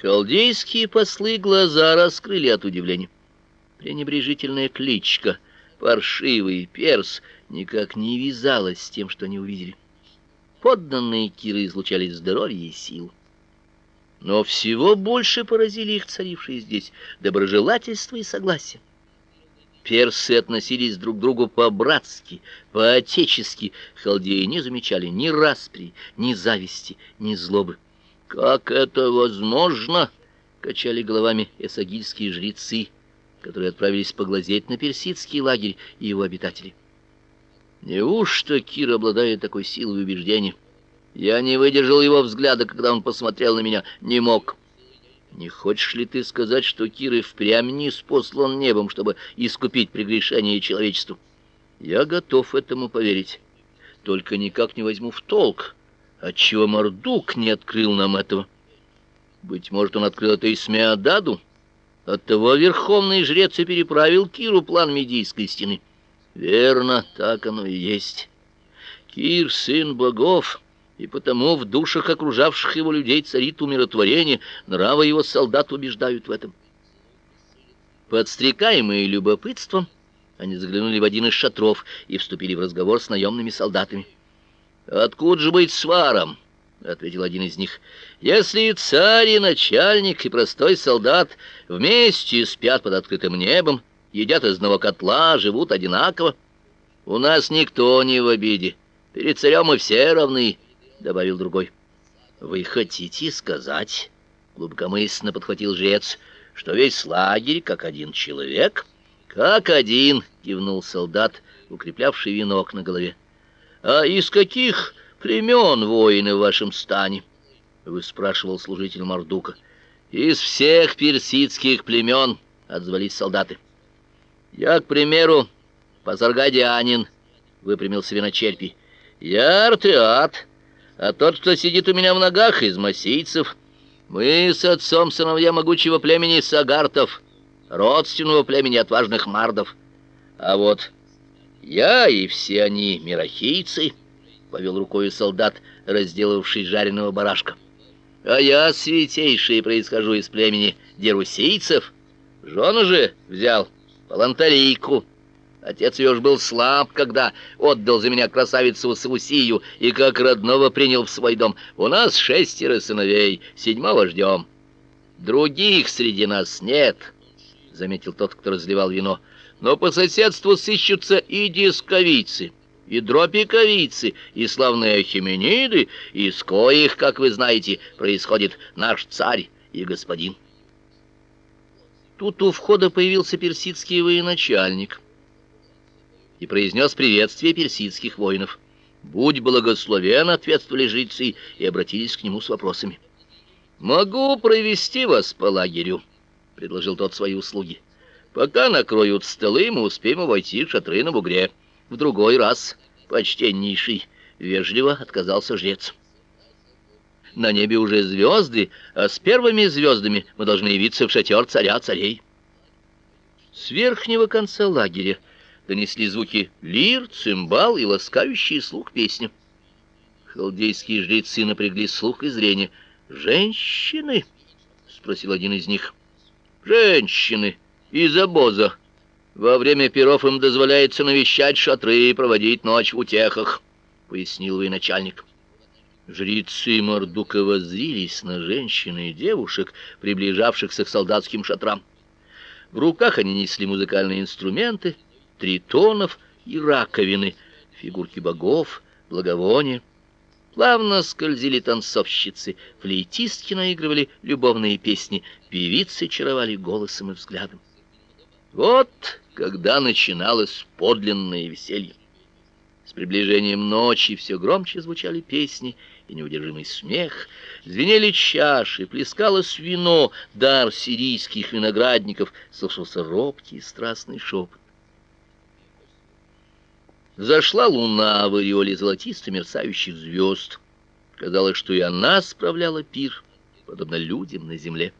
Халдейские послы глаза раскрыли от удивления. Пренебрежительная кличка, паршивый перс, никак не вязалась с тем, что они увидели. Подданные Киры излучали здоровье и силу. Но всего больше поразили их царившие здесь доброжелательство и согласие. Персы относились друг к другу по-братски, по-отечески. Халдеи не замечали ни распри, ни зависти, ни злобы. «Как это возможно?» — качали головами эсагильские жрецы, которые отправились поглазеть на персидский лагерь и его обитателей. Неужто Кир обладает такой силой убеждений? Я не выдержал его взгляда, когда он посмотрел на меня. Не мог. Не хочешь ли ты сказать, что Кир и впрямь не спослан небом, чтобы искупить прегрешение человечеству? Я готов этому поверить. Только никак не возьму в толк, отчего Мордук не открыл нам этого. Быть может, он открыл это и Смеададу? Оттого верховный жрец и переправил Киру план Медийской стены. Верно, так оно и есть. Кир — сын богов, и потому в душах окружавших его людей царит умиротворение, нравы его солдат убеждают в этом. Подстрекаемые любопытством, они заглянули в один из шатров и вступили в разговор с наемными солдатами. «Откуда же быть сваром?» — ответил один из них. «Если и царь, и начальник, и простой солдат вместе спят под открытым небом, едят из одного котла, живут одинаково. У нас никто не в обиде. Перед царем мы все равны, — добавил другой. Вы хотите сказать, — глубокомысленно подхватил жрец, — что весь лагерь как один человек? Как один, — кивнул солдат, укреплявший венок на голове. А из каких племен воины в вашем стане? — выспрашивал служитель Мардука. Из всех персидских племен, — отзвались солдаты. Я, к примеру, Пазаргадянин, выпрямился виночерпий. Я артеат, а тот, что сидит у меня в ногах, из массийцев. Мы с отцом сыновья могучего племени Сагартов, родственного племени отважных мардов. А вот я и все они мирохийцы, повел рукой солдат, разделавший жареного барашка. А я святейший происхожу из племени дерусийцев. Жену же взял Палантарийку. Отец ее уж был слаб, когда отдал за меня красавицу Саусию и как родного принял в свой дом. У нас шестеро сыновей, седьмого ждем. Других среди нас нет, — заметил тот, кто разливал вино. Но по соседству сыщутся и дисковицы, и дропиковицы, и славные химениды, из коих, как вы знаете, происходит наш царь и господин. Тут у входа появился персидский военачальник и произнес приветствие персидских воинов. «Будь благословен», — ответствовали жрецы и обратились к нему с вопросами. «Могу провести вас по лагерю», — предложил тот свои услуги. «Пока накроют столы, мы успеем войти в шатры на бугре. В другой раз, почтеннейший», — вежливо отказался жрец. На небе уже звезды, а с первыми звездами мы должны явиться в шатер царя царей. С верхнего конца лагеря донесли звуки лир, цимбал и ласкающие слух песни. Халдейские жрецы напрягли слух и зрение. «Женщины?» — спросил один из них. «Женщины из обоза. Во время перов им дозволяется навещать шатры и проводить ночь в утехах», — пояснил военачальник. Жрецы Мордука воззрились на женщин и девушек, приближавшихся к солдатским шатрам. В руках они несли музыкальные инструменты, тритонов и раковины, фигурки богов, благовония. Плавно скользили танцовщицы, флейтистки наигрывали любовные песни, певицы чаровали голосом и взглядом. Вот когда начиналось подлинное веселье. С приближением ночи все громче звучали песни, и неудержимый смех, звенели чаши, плескалось вино, дар сирийских виноградников, слышался робкий и страстный шепот. Зашла луна в ореоле золотисто мерцающих звезд. Казалось, что и она справляла пир, подобно людям на земле.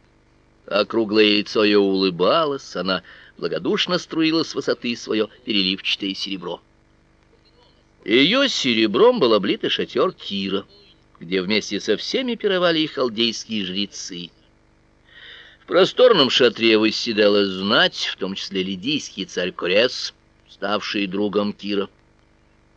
Округлое лицо ее улыбалось, она благодушно струила с высоты свое переливчатое серебро. Ее серебром был облит шатер Кира — где вместе со всеми пировали и халдейские жрецы. просторном шатре восседала знать, в том числе лидийский царь Корес, ставший другом Кира.